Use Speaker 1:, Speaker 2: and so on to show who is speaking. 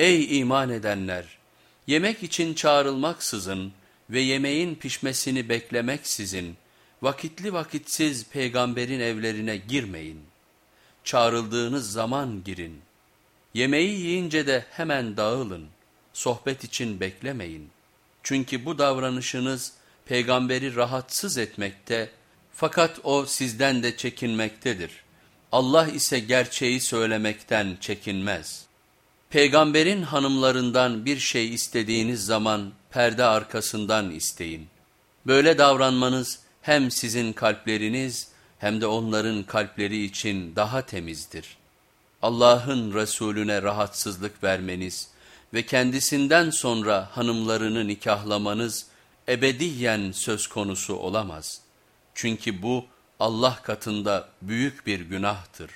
Speaker 1: Ey iman edenler! Yemek için çağrılmaksızın ve yemeğin pişmesini beklemeksizin vakitli vakitsiz peygamberin evlerine girmeyin. Çağrıldığınız zaman girin. Yemeği yiyince de hemen dağılın. Sohbet için beklemeyin. Çünkü bu davranışınız peygamberi rahatsız etmekte fakat o sizden de çekinmektedir. Allah ise gerçeği söylemekten çekinmez. Peygamberin hanımlarından bir şey istediğiniz zaman perde arkasından isteyin. Böyle davranmanız hem sizin kalpleriniz hem de onların kalpleri için daha temizdir. Allah'ın Resulüne rahatsızlık vermeniz ve kendisinden sonra hanımlarını nikahlamanız ebediyen söz konusu olamaz. Çünkü bu Allah katında büyük bir günahtır.